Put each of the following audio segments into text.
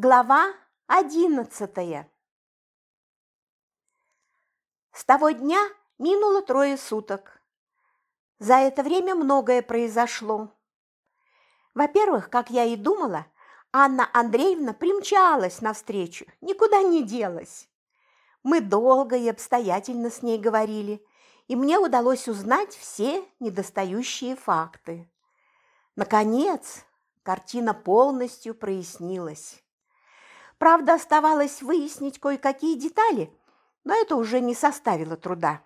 Глава одиннадцатая С того дня минуло трое суток. За это время многое произошло. Во-первых, как я и думала, Анна Андреевна примчалась навстречу, никуда не делась. Мы долго и обстоятельно с ней говорили, и мне удалось узнать все недостающие факты. Наконец, картина полностью прояснилась. Правда, оставалось выяснить кое-какие детали, но это уже не составило труда.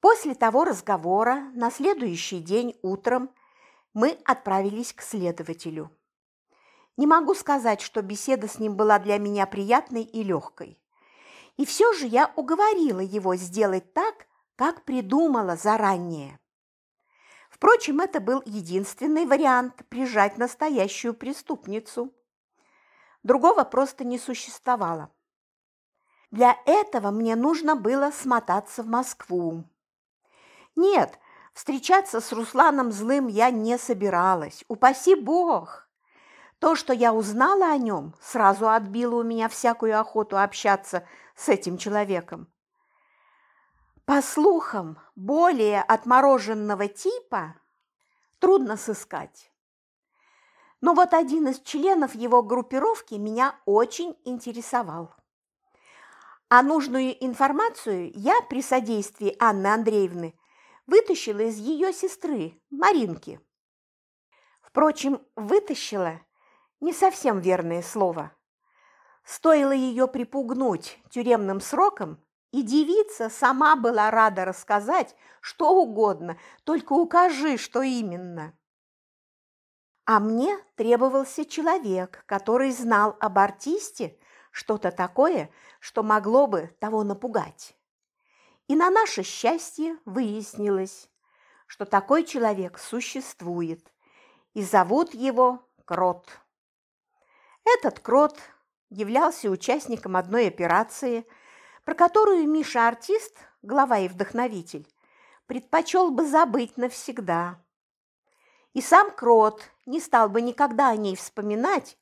После того разговора на следующий день утром мы отправились к следователю. Не могу сказать, что беседа с ним была для меня приятной и легкой. И все же я уговорила его сделать так, как придумала заранее. Впрочем, это был единственный вариант прижать настоящую преступницу. Другого просто не существовало. Для этого мне нужно было смотаться в Москву. Нет, встречаться с Русланом Злым я не собиралась, упаси бог. То, что я узнала о нем, сразу отбило у меня всякую охоту общаться с этим человеком. По слухам, более отмороженного типа трудно сыскать. Но вот один из членов его группировки меня очень интересовал. А нужную информацию я при содействии Анны Андреевны вытащила из ее сестры, Маринки. Впрочем, вытащила – не совсем верное слово. Стоило ее припугнуть тюремным сроком, и девица сама была рада рассказать что угодно, только укажи, что именно. А мне требовался человек, который знал об артисте что-то такое, что могло бы того напугать. И на наше счастье выяснилось, что такой человек существует, и зовут его Крот. Этот Крот являлся участником одной операции, про которую Миша-артист, глава и вдохновитель, предпочел бы забыть навсегда. И сам Крот не стал бы никогда о ней вспоминать,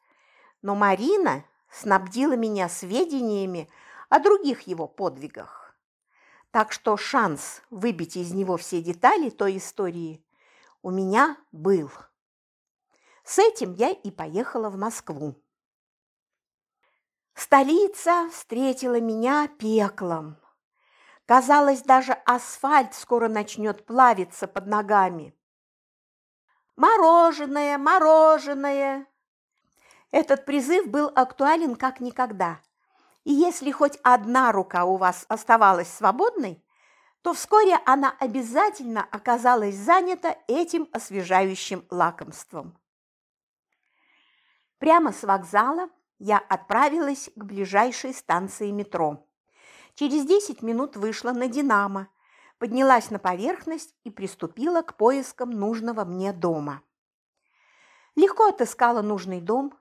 но Марина снабдила меня сведениями о других его подвигах. Так что шанс выбить из него все детали той истории у меня был. С этим я и поехала в Москву. Столица встретила меня пеклом. Казалось, даже асфальт скоро начнет плавиться под ногами. Мороженое, мороженое. Этот призыв был актуален как никогда. И если хоть одна рука у вас оставалась свободной, то вскоре она обязательно оказалась занята этим освежающим лакомством. Прямо с вокзала я отправилась к ближайшей станции метро. Через 10 минут вышла на «Динамо», поднялась на поверхность и приступила к поискам нужного мне дома. Легко отыскала нужный дом,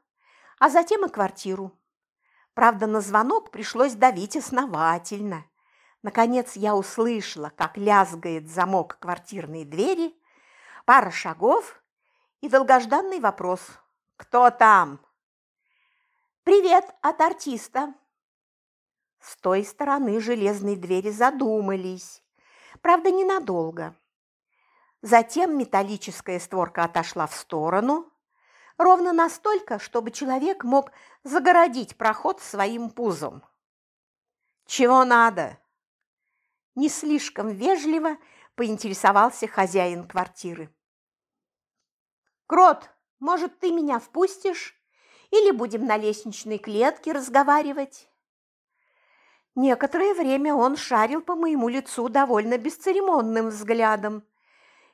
а затем и квартиру. Правда, на звонок пришлось давить основательно. Наконец я услышала, как лязгает замок квартирной двери, пара шагов и долгожданный вопрос «Кто там?» «Привет от артиста!» С той стороны железной двери задумались, правда, ненадолго. Затем металлическая створка отошла в сторону, ровно настолько, чтобы человек мог загородить проход своим пузом. «Чего надо?» Не слишком вежливо поинтересовался хозяин квартиры. «Крот, может, ты меня впустишь? Или будем на лестничной клетке разговаривать?» Некоторое время он шарил по моему лицу довольно бесцеремонным взглядом,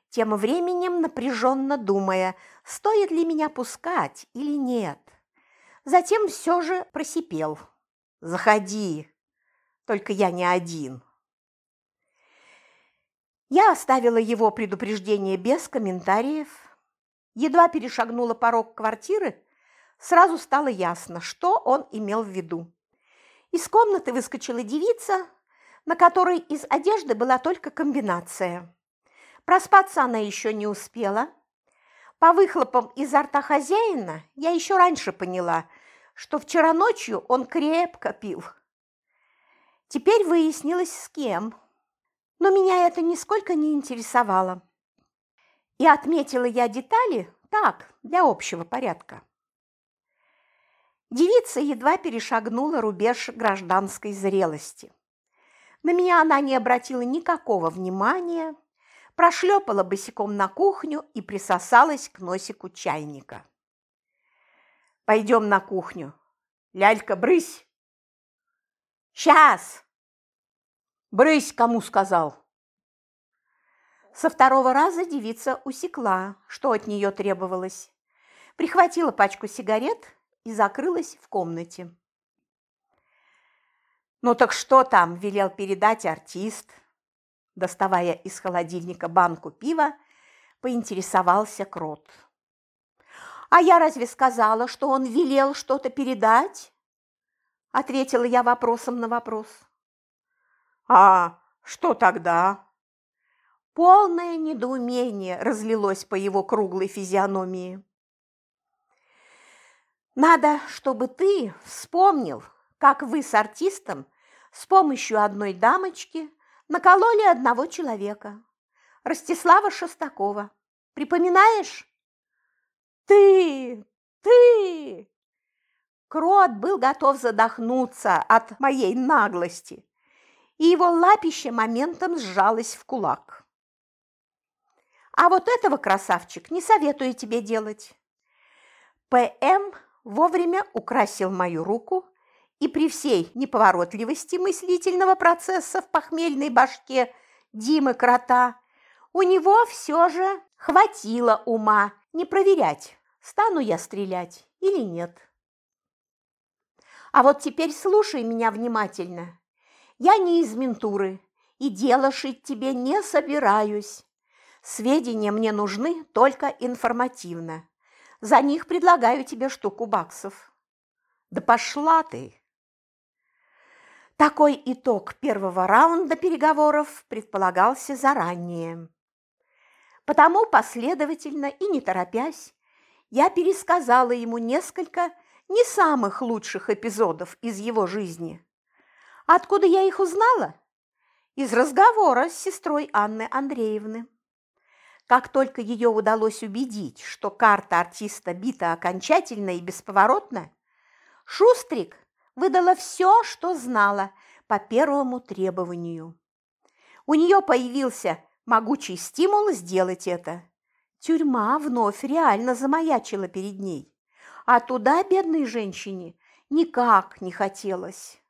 тем временем напряженно думая, стоит ли меня пускать или нет. Затем все же просипел. «Заходи, только я не один». Я оставила его предупреждение без комментариев. Едва перешагнула порог квартиры, сразу стало ясно, что он имел в виду. Из комнаты выскочила девица, на которой из одежды была только комбинация. Проспаться она еще не успела. По выхлопам изо рта хозяина я еще раньше поняла, что вчера ночью он крепко пил. Теперь выяснилось, с кем. Но меня это нисколько не интересовало. И отметила я детали так, для общего порядка. Девица едва перешагнула рубеж гражданской зрелости. На меня она не обратила никакого внимания, прошлепала босиком на кухню и присосалась к носику чайника. «Пойдем на кухню. Лялька, брысь!» «Сейчас!» «Брысь, кому сказал!» Со второго раза девица усекла, что от нее требовалось. Прихватила пачку сигарет и закрылась в комнате. «Ну так что там?» – велел передать артист. Доставая из холодильника банку пива, поинтересовался Крот. «А я разве сказала, что он велел что-то передать?» – ответила я вопросом на вопрос. «А что тогда?» Полное недоумение разлилось по его круглой физиономии. Надо, чтобы ты вспомнил, как вы с артистом с помощью одной дамочки накололи одного человека, Ростислава Шестакова. Припоминаешь? Ты! Ты! Крот был готов задохнуться от моей наглости, и его лапище моментом сжалось в кулак. А вот этого, красавчик, не советую тебе делать. ПМ вовремя украсил мою руку, и при всей неповоротливости мыслительного процесса в похмельной башке Димы Крота у него все же хватило ума не проверять, стану я стрелять или нет. А вот теперь слушай меня внимательно. Я не из ментуры, и дело шить тебе не собираюсь. Сведения мне нужны только информативно. За них предлагаю тебе штуку баксов. Да пошла ты! Такой итог первого раунда переговоров предполагался заранее. Потому последовательно и не торопясь, я пересказала ему несколько не самых лучших эпизодов из его жизни. Откуда я их узнала? Из разговора с сестрой Анны Андреевны. Как только ее удалось убедить, что карта артиста бита окончательно и бесповоротно, Шустрик выдала все, что знала по первому требованию. У нее появился могучий стимул сделать это. Тюрьма вновь реально замаячила перед ней, а туда бедной женщине никак не хотелось.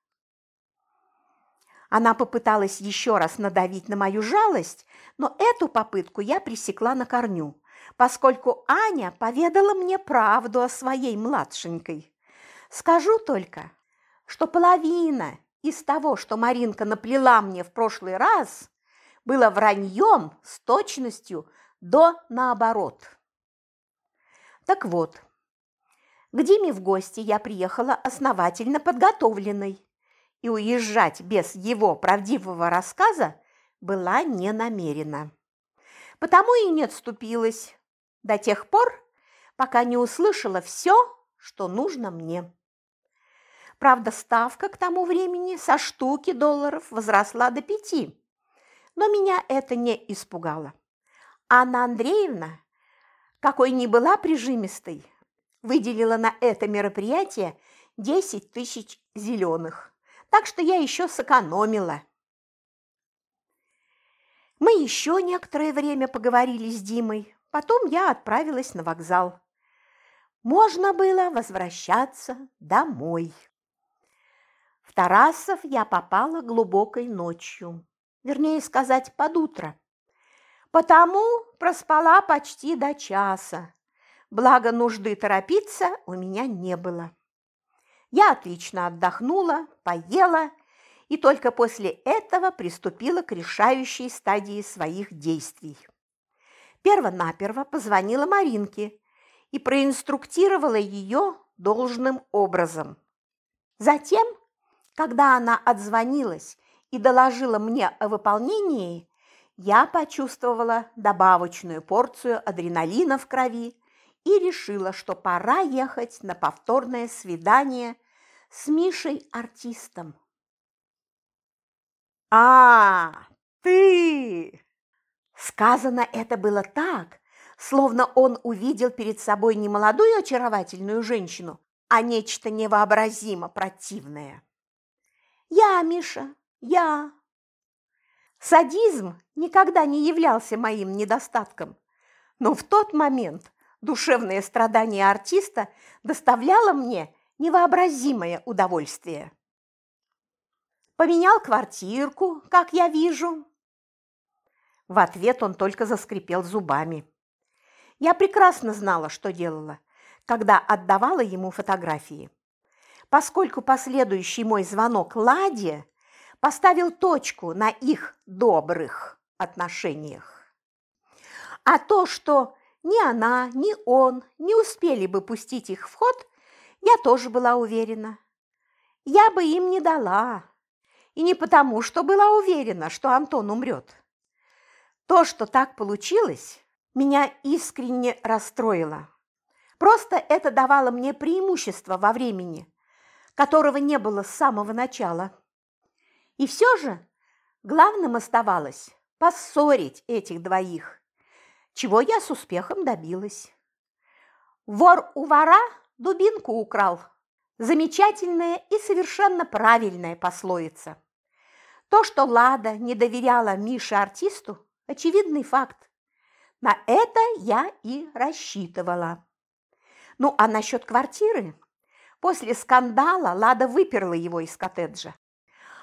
Она попыталась еще раз надавить на мою жалость, но эту попытку я пресекла на корню, поскольку Аня поведала мне правду о своей младшенькой. Скажу только, что половина из того, что Маринка наплела мне в прошлый раз, было враньем с точностью до наоборот. Так вот, к Диме в гости я приехала основательно подготовленной и уезжать без его правдивого рассказа была не намерена. Потому и не отступилась до тех пор, пока не услышала все, что нужно мне. Правда, ставка к тому времени со штуки долларов возросла до пяти, но меня это не испугало. Анна Андреевна, какой ни была прижимистой, выделила на это мероприятие 10 тысяч зеленых так что я еще сэкономила. Мы еще некоторое время поговорили с Димой, потом я отправилась на вокзал. Можно было возвращаться домой. В Тарасов я попала глубокой ночью, вернее сказать, под утро. Потому проспала почти до часа, благо нужды торопиться у меня не было. Я отлично отдохнула, поела и только после этого приступила к решающей стадии своих действий. Перво-наперво позвонила Маринке и проинструктировала ее должным образом. Затем, когда она отзвонилась и доложила мне о выполнении, я почувствовала добавочную порцию адреналина в крови и решила, что пора ехать на повторное свидание с Мишей-артистом. «А, ты!» Сказано это было так, словно он увидел перед собой не молодую очаровательную женщину, а нечто невообразимо противное. «Я, Миша, я!» Садизм никогда не являлся моим недостатком, но в тот момент душевное страдание артиста доставляло мне невообразимое удовольствие. Поменял квартирку, как я вижу. В ответ он только заскрипел зубами. Я прекрасно знала, что делала, когда отдавала ему фотографии. Поскольку последующий мой звонок Ладе поставил точку на их добрых отношениях. А то, что ни она, ни он не успели бы пустить их в ход, я тоже была уверена. Я бы им не дала. И не потому, что была уверена, что Антон умрет. То, что так получилось, меня искренне расстроило. Просто это давало мне преимущество во времени, которого не было с самого начала. И все же главным оставалось поссорить этих двоих, чего я с успехом добилась. Вор у вора дубинку украл. Замечательная и совершенно правильная пословица. То, что Лада не доверяла Мише-артисту, очевидный факт. На это я и рассчитывала. Ну, а насчет квартиры? После скандала Лада выперла его из коттеджа.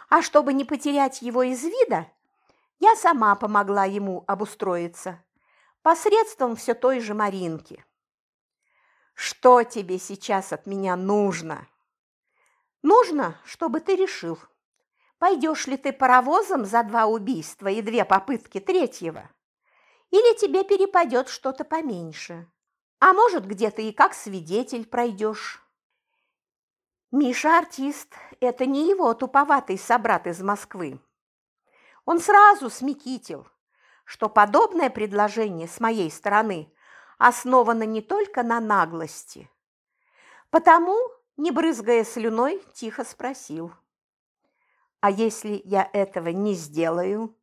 А чтобы не потерять его из вида, я сама помогла ему обустроиться посредством все той же Маринки. Что тебе сейчас от меня нужно? Нужно, чтобы ты решил, пойдешь ли ты паровозом за два убийства и две попытки третьего, или тебе перепадет что-то поменьше. А может, где-то и как свидетель пройдешь. Миша артист – это не его туповатый собрат из Москвы. Он сразу смекитил, что подобное предложение с моей стороны основано не только на наглости. Потому, не брызгая слюной, тихо спросил. «А если я этого не сделаю?»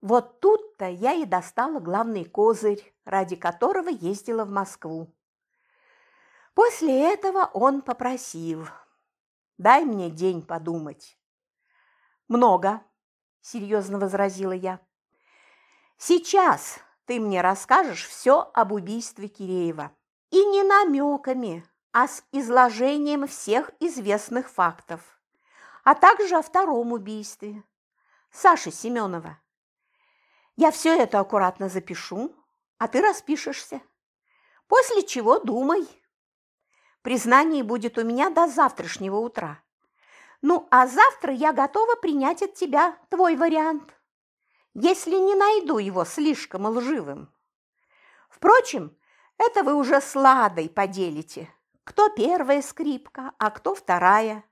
Вот тут-то я и достала главный козырь, ради которого ездила в Москву. После этого он попросил, дай мне день подумать. Много, серьезно возразила я. Сейчас ты мне расскажешь все об убийстве Киреева. И не намеками, а с изложением всех известных фактов, а также о втором убийстве Саши Семенова. Я все это аккуратно запишу, а ты распишешься. После чего думай. Признание будет у меня до завтрашнего утра. Ну, а завтра я готова принять от тебя твой вариант, если не найду его слишком лживым. Впрочем, это вы уже с Ладой поделите, кто первая скрипка, а кто вторая.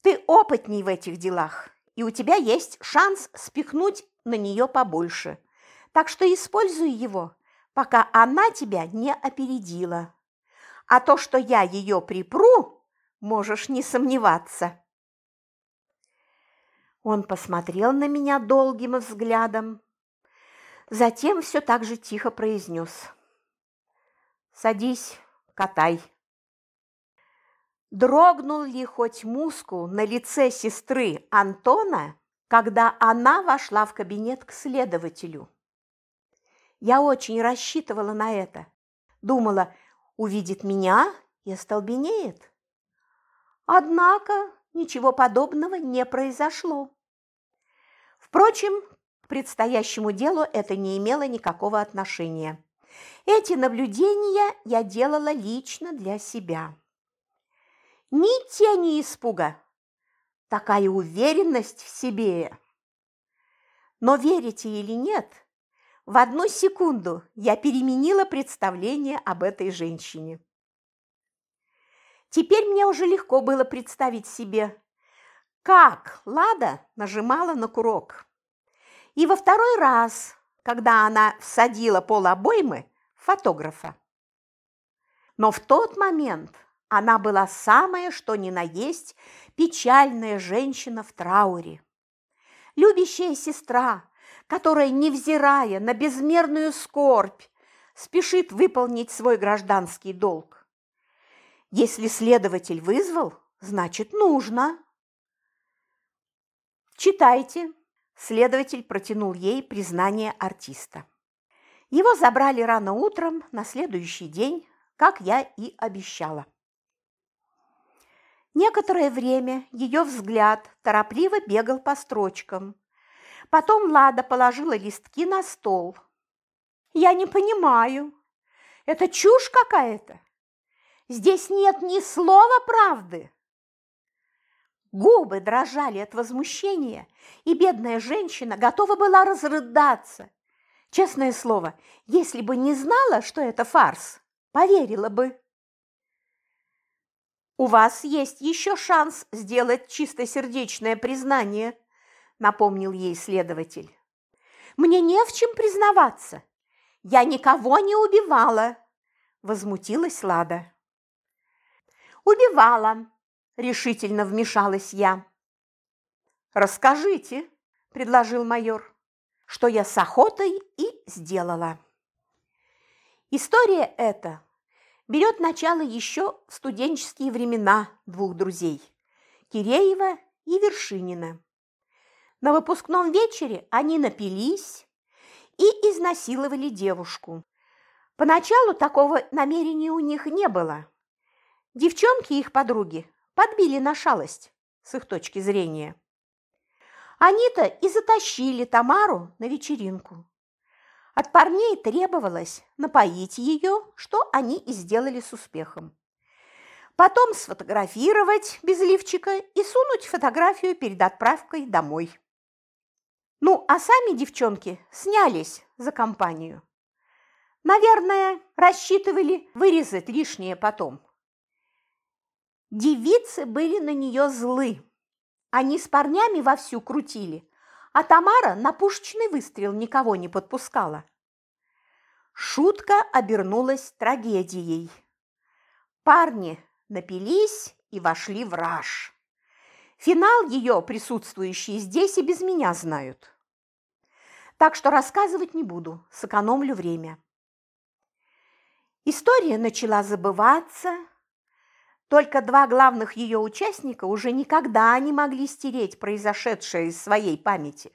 Ты опытней в этих делах, и у тебя есть шанс спихнуть на нее побольше. Так что используй его, пока она тебя не опередила. А то, что я ее припру, можешь не сомневаться. Он посмотрел на меня долгим взглядом, затем все так же тихо произнес. «Садись, катай». Дрогнул ли хоть мускул на лице сестры Антона, когда она вошла в кабинет к следователю. Я очень рассчитывала на это. Думала, увидит меня и остолбенеет. Однако ничего подобного не произошло. Впрочем, к предстоящему делу это не имело никакого отношения. Эти наблюдения я делала лично для себя. Ни тени испуга, такая уверенность в себе. Но верите или нет, в одну секунду я переменила представление об этой женщине. Теперь мне уже легко было представить себе, как Лада нажимала на курок. И во второй раз, когда она всадила пол обоймы фотографа. Но в тот момент она была самая, что ни на есть, печальная женщина в трауре. Любящая сестра, которая, невзирая на безмерную скорбь, спешит выполнить свой гражданский долг. Если следователь вызвал, значит, нужно. Читайте. Следователь протянул ей признание артиста. Его забрали рано утром на следующий день, как я и обещала. Некоторое время ее взгляд торопливо бегал по строчкам. Потом Лада положила листки на стол. «Я не понимаю. Это чушь какая-то. Здесь нет ни слова правды». Губы дрожали от возмущения, и бедная женщина готова была разрыдаться. Честное слово, если бы не знала, что это фарс, поверила бы. «У вас есть еще шанс сделать чистосердечное признание», напомнил ей следователь. «Мне не в чем признаваться. Я никого не убивала», возмутилась Лада. «Убивала», – решительно вмешалась я. «Расскажите», – предложил майор, – «что я с охотой и сделала». История эта берет начало еще в студенческие времена двух друзей – Киреева и Вершинина. На выпускном вечере они напились и изнасиловали девушку. Поначалу такого намерения у них не было. Девчонки их подруги подбили на шалость, с их точки зрения. Они-то и затащили Тамару на вечеринку. От парней требовалось напоить ее, что они и сделали с успехом. Потом сфотографировать без лифчика и сунуть фотографию перед отправкой домой. Ну, а сами девчонки снялись за компанию. Наверное, рассчитывали вырезать лишнее потом. Девицы были на нее злы. Они с парнями вовсю крутили, а Тамара на пушечный выстрел никого не подпускала. Шутка обернулась трагедией. Парни напились и вошли в раж. Финал ее присутствующие здесь и без меня знают. Так что рассказывать не буду, сэкономлю время. История начала забываться, только два главных ее участника уже никогда не могли стереть произошедшее из своей памяти.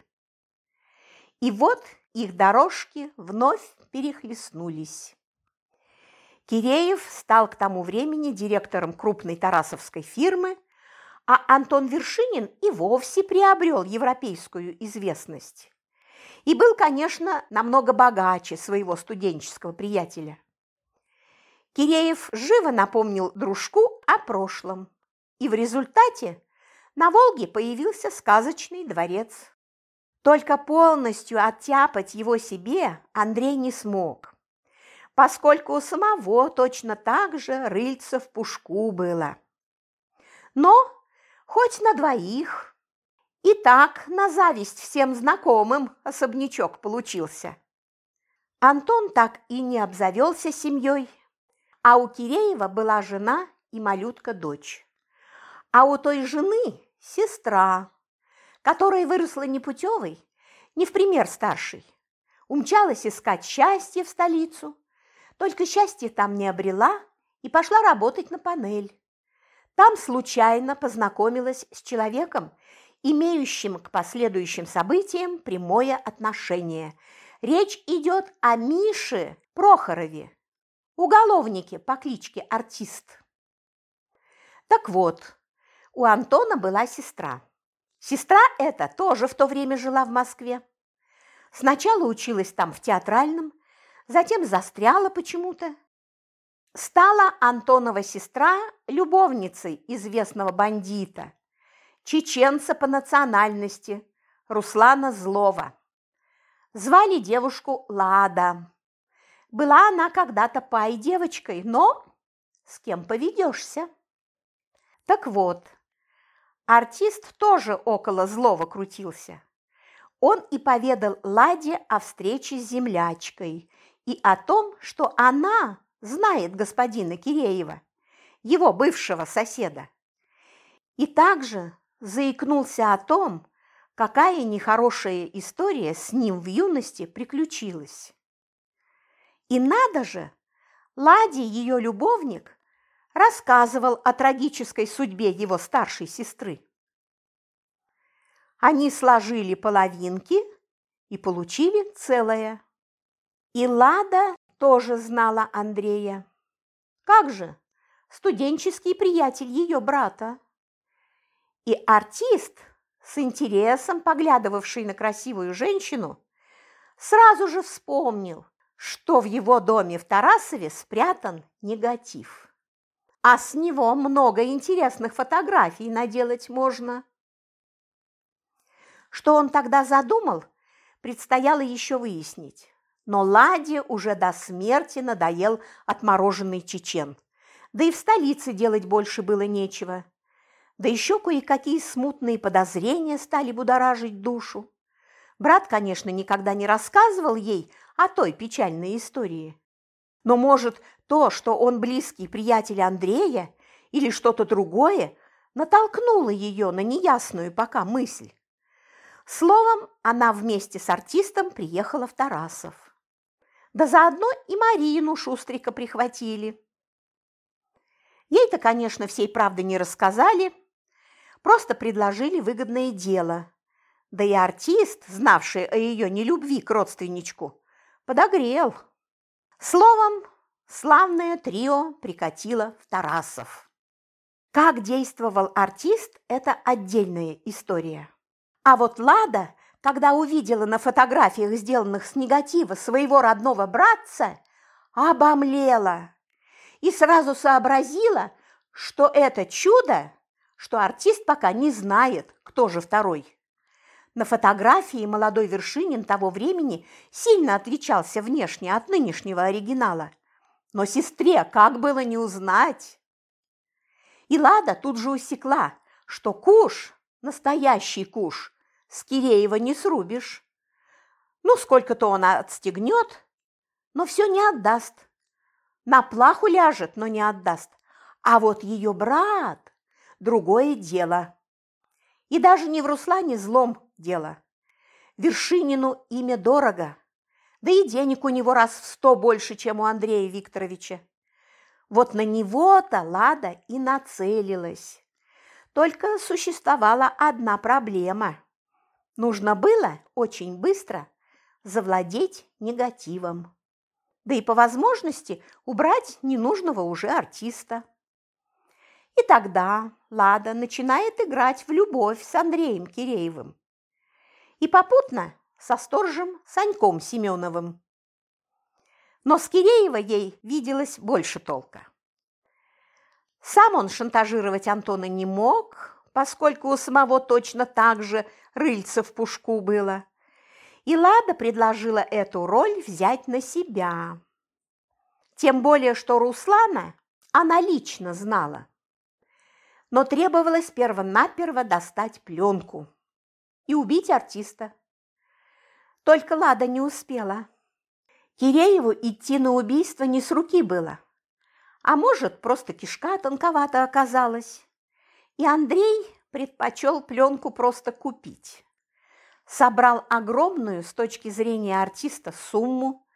И вот их дорожки вновь перехлестнулись. Киреев стал к тому времени директором крупной тарасовской фирмы, а Антон Вершинин и вовсе приобрел европейскую известность. И был, конечно, намного богаче своего студенческого приятеля. Киреев живо напомнил дружку о прошлом, и в результате на Волге появился сказочный дворец. Только полностью оттяпать его себе Андрей не смог, поскольку у самого точно так же рыльца в пушку было. Но хоть на двоих. И так на зависть всем знакомым особнячок получился. Антон так и не обзавелся семьей, а у Киреева была жена и малютка-дочь. А у той жены сестра, которая выросла непутевой, не в пример старшей. Умчалась искать счастье в столицу, только счастье там не обрела и пошла работать на панель. Там случайно познакомилась с человеком, имеющим к последующим событиям прямое отношение. Речь идет о Мише Прохорове, уголовнике по кличке Артист. Так вот, у Антона была сестра. Сестра эта тоже в то время жила в Москве. Сначала училась там в театральном, затем застряла почему-то. Стала Антонова сестра любовницей известного бандита, чеченца по национальности, Руслана Злова. Звали девушку Лада. Была она когда-то пай девочкой, но с кем поведешься? Так вот, артист тоже около злого крутился. Он и поведал Ладе о встрече с землячкой и о том, что она знает господина Киреева, его бывшего соседа. И также заикнулся о том, какая нехорошая история с ним в юности приключилась. И надо же, Ладе, ее любовник, рассказывал о трагической судьбе его старшей сестры. Они сложили половинки и получили целое. И Лада тоже знала Андрея. Как же, студенческий приятель ее брата. И артист, с интересом поглядывавший на красивую женщину, сразу же вспомнил, что в его доме в Тарасове спрятан негатив. А с него много интересных фотографий наделать можно. Что он тогда задумал, предстояло еще выяснить. Но Ладе уже до смерти надоел отмороженный чечен. Да и в столице делать больше было нечего. Да еще кое-какие смутные подозрения стали будоражить душу. Брат, конечно, никогда не рассказывал ей о той печальной истории. Но, может, то, что он близкий приятель Андрея или что-то другое, натолкнуло ее на неясную пока мысль. Словом, она вместе с артистом приехала в Тарасов. Да заодно и Марину Шустрика прихватили. Ей-то, конечно, всей правды не рассказали, просто предложили выгодное дело. Да и артист, знавший о ее нелюбви к родственничку, подогрел. Словом, славное трио прикатило в Тарасов. Как действовал артист – это отдельная история. А вот Лада, когда увидела на фотографиях, сделанных с негатива своего родного братца, обомлела и сразу сообразила, что это чудо, что артист пока не знает, кто же второй. На фотографии молодой Вершинин того времени сильно отличался внешне от нынешнего оригинала. Но сестре как было не узнать? И Лада тут же усекла, что куш, настоящий куш, с Киреева не срубишь. Ну, сколько-то он отстегнет, но все не отдаст. На плаху ляжет, но не отдаст. А вот ее брат – другое дело. И даже не в Руслане злом дело. Вершинину имя дорого, да и денег у него раз в сто больше, чем у Андрея Викторовича. Вот на него-то Лада и нацелилась. Только существовала одна проблема – Нужно было очень быстро завладеть негативом. Да и по возможности убрать ненужного уже артиста. И тогда Лада начинает играть в любовь с Андреем Киреевым. И попутно со сторжем Саньком Семеновым. Но с Киреева ей виделось больше толка. Сам он шантажировать Антона не мог, поскольку у самого точно так же рыльца в пушку было. И Лада предложила эту роль взять на себя. Тем более, что Руслана она лично знала. Но требовалось перво-наперво достать пленку и убить артиста. Только Лада не успела. Кирееву идти на убийство не с руки было. А может, просто кишка тонковато оказалась и Андрей предпочел пленку просто купить. Собрал огромную с точки зрения артиста сумму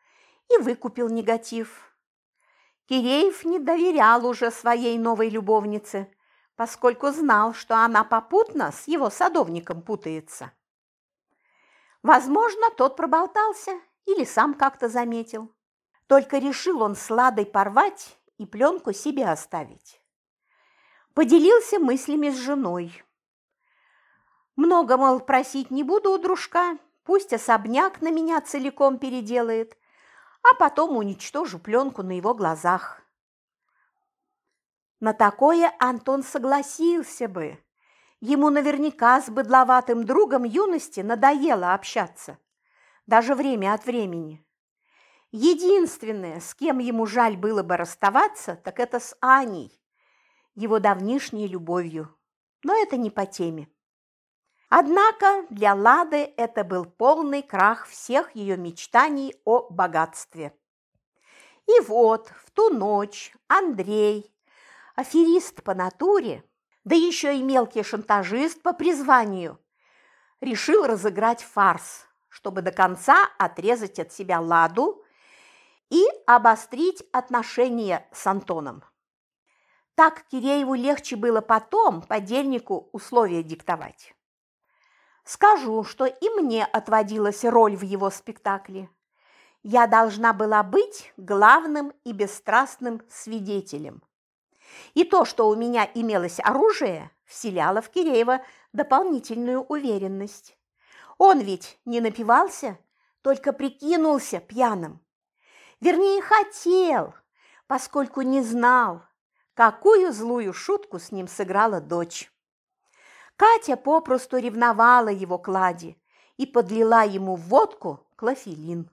и выкупил негатив. Киреев не доверял уже своей новой любовнице, поскольку знал, что она попутно с его садовником путается. Возможно, тот проболтался или сам как-то заметил. Только решил он с Ладой порвать и пленку себе оставить поделился мыслями с женой. Много, мол, просить не буду у дружка, пусть особняк на меня целиком переделает, а потом уничтожу пленку на его глазах. На такое Антон согласился бы. Ему наверняка с быдловатым другом юности надоело общаться, даже время от времени. Единственное, с кем ему жаль было бы расставаться, так это с Аней его давнишней любовью. Но это не по теме. Однако для Лады это был полный крах всех ее мечтаний о богатстве. И вот в ту ночь Андрей, аферист по натуре, да еще и мелкий шантажист по призванию, решил разыграть фарс, чтобы до конца отрезать от себя Ладу и обострить отношения с Антоном. Так Кирееву легче было потом подельнику условия диктовать. Скажу, что и мне отводилась роль в его спектакле. Я должна была быть главным и бесстрастным свидетелем. И то, что у меня имелось оружие, вселяло в Киреева дополнительную уверенность. Он ведь не напивался, только прикинулся пьяным. Вернее, хотел, поскольку не знал, какую злую шутку с ним сыграла дочь. Катя попросту ревновала его к Ладе и подлила ему в водку клофелин.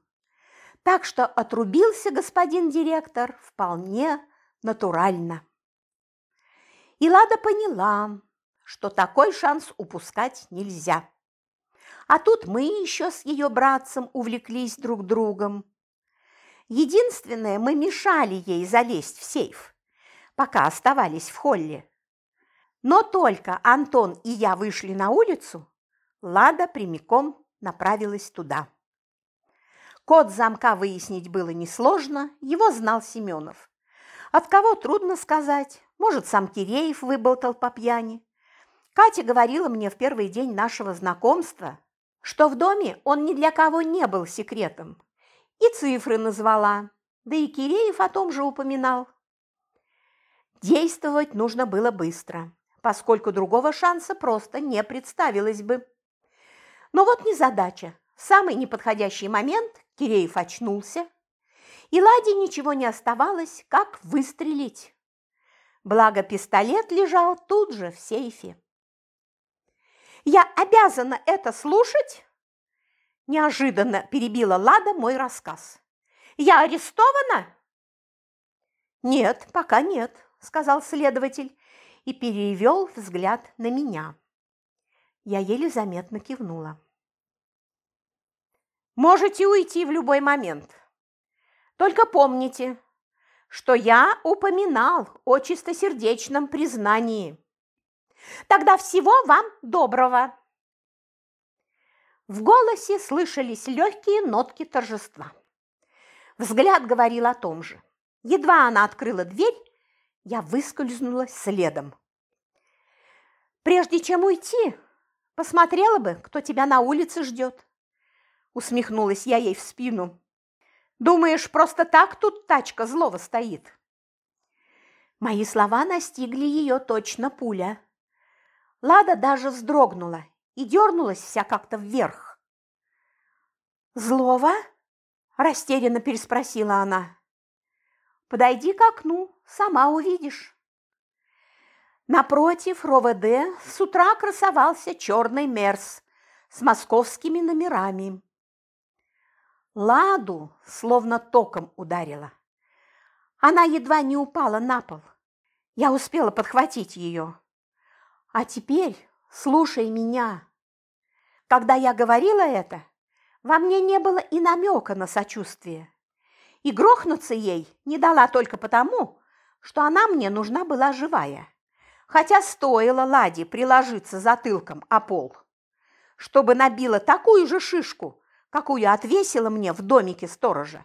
Так что отрубился господин директор вполне натурально. И Лада поняла, что такой шанс упускать нельзя. А тут мы еще с ее братцем увлеклись друг другом. Единственное, мы мешали ей залезть в сейф, пока оставались в холле. Но только Антон и я вышли на улицу, Лада прямиком направилась туда. Код замка выяснить было несложно, его знал Семенов. От кого трудно сказать, может, сам Киреев выболтал по пьяни. Катя говорила мне в первый день нашего знакомства, что в доме он ни для кого не был секретом. И цифры назвала, да и Киреев о том же упоминал. Действовать нужно было быстро поскольку другого шанса просто не представилось бы. Но вот незадача. В самый неподходящий момент Киреев очнулся, и Ладе ничего не оставалось, как выстрелить. Благо пистолет лежал тут же в сейфе. «Я обязана это слушать?» Неожиданно перебила Лада мой рассказ. «Я арестована?» «Нет, пока нет», – сказал следователь и перевел взгляд на меня. Я еле заметно кивнула. «Можете уйти в любой момент. Только помните, что я упоминал о чистосердечном признании. Тогда всего вам доброго!» В голосе слышались легкие нотки торжества. Взгляд говорил о том же. Едва она открыла дверь, я выскользнула следом. «Прежде чем уйти, посмотрела бы, кто тебя на улице ждет», усмехнулась я ей в спину. «Думаешь, просто так тут тачка злого стоит?» Мои слова настигли ее точно пуля. Лада даже вздрогнула и дернулась вся как-то вверх. «Злого?» – растерянно переспросила она. Подойди к окну, сама увидишь. Напротив РОВД с утра красовался черный мерс с московскими номерами. Ладу словно током ударила. Она едва не упала на пол. Я успела подхватить ее. А теперь слушай меня. Когда я говорила это, во мне не было и намека на сочувствие и грохнуться ей не дала только потому, что она мне нужна была живая, хотя стоило Ладе приложиться затылком о пол, чтобы набила такую же шишку, какую отвесила мне в домике сторожа.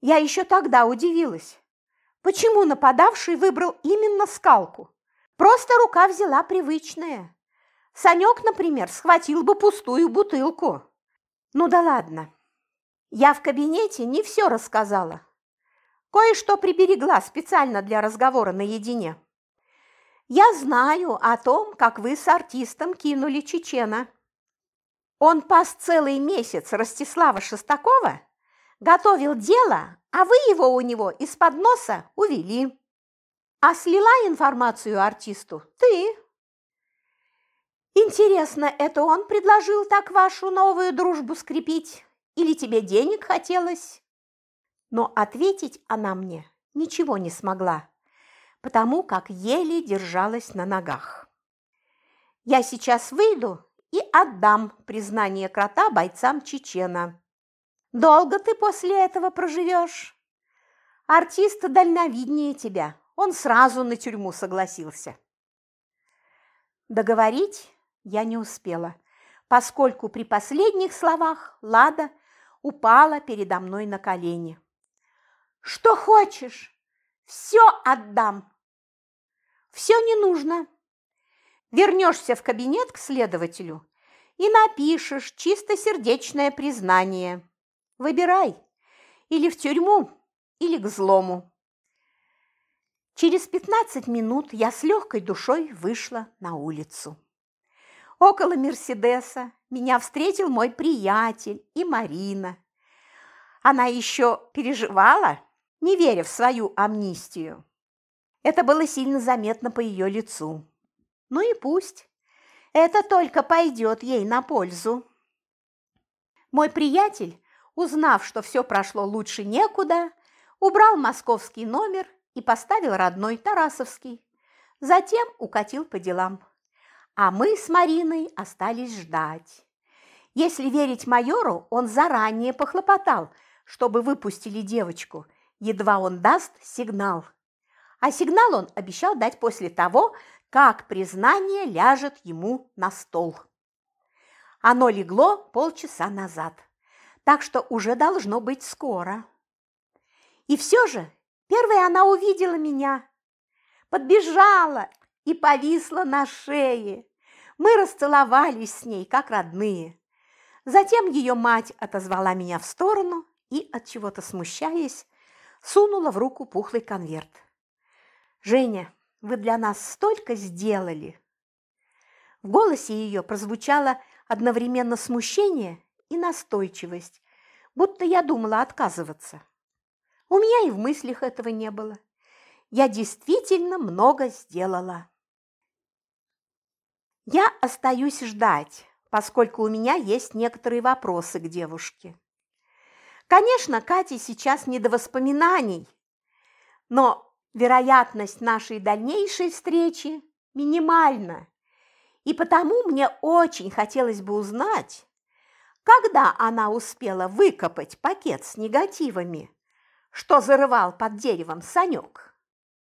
Я еще тогда удивилась, почему нападавший выбрал именно скалку. Просто рука взяла привычная. Санек, например, схватил бы пустую бутылку. Ну да ладно, я в кабинете не все рассказала. Кое-что приберегла специально для разговора наедине. Я знаю о том, как вы с артистом кинули Чечена. Он пас целый месяц Ростислава Шестакова, готовил дело, а вы его у него из-под носа увели. А слила информацию артисту ты. Интересно, это он предложил так вашу новую дружбу скрепить? Или тебе денег хотелось?» Но ответить она мне ничего не смогла, потому как еле держалась на ногах. «Я сейчас выйду и отдам признание крота бойцам Чечена. Долго ты после этого проживешь?» Артист дальновиднее тебя, он сразу на тюрьму согласился. Договорить я не успела, поскольку при последних словах Лада упала передо мной на колени. «Что хочешь, все отдам!» «Все не нужно. Вернешься в кабинет к следователю и напишешь чистосердечное признание. Выбирай, или в тюрьму, или к злому». Через пятнадцать минут я с легкой душой вышла на улицу. Около Мерседеса меня встретил мой приятель и Марина. Она еще переживала, не веря в свою амнистию. Это было сильно заметно по ее лицу. Ну и пусть. Это только пойдет ей на пользу. Мой приятель, узнав, что все прошло лучше некуда, убрал московский номер и поставил родной Тарасовский. Затем укатил по делам. А мы с Мариной остались ждать. Если верить майору, он заранее похлопотал, чтобы выпустили девочку, едва он даст сигнал. А сигнал он обещал дать после того, как признание ляжет ему на стол. Оно легло полчаса назад, так что уже должно быть скоро. И все же Первой она увидела меня, подбежала и повисла на шее. Мы расцеловались с ней, как родные. Затем ее мать отозвала меня в сторону и, от чего-то смущаясь, сунула в руку пухлый конверт. «Женя, вы для нас столько сделали!» В голосе ее прозвучало одновременно смущение и настойчивость, будто я думала отказываться. У меня и в мыслях этого не было. Я действительно много сделала. Я остаюсь ждать, поскольку у меня есть некоторые вопросы к девушке. Конечно, Кате сейчас не до воспоминаний, но вероятность нашей дальнейшей встречи минимальна. И потому мне очень хотелось бы узнать, когда она успела выкопать пакет с негативами, что зарывал под деревом Санек.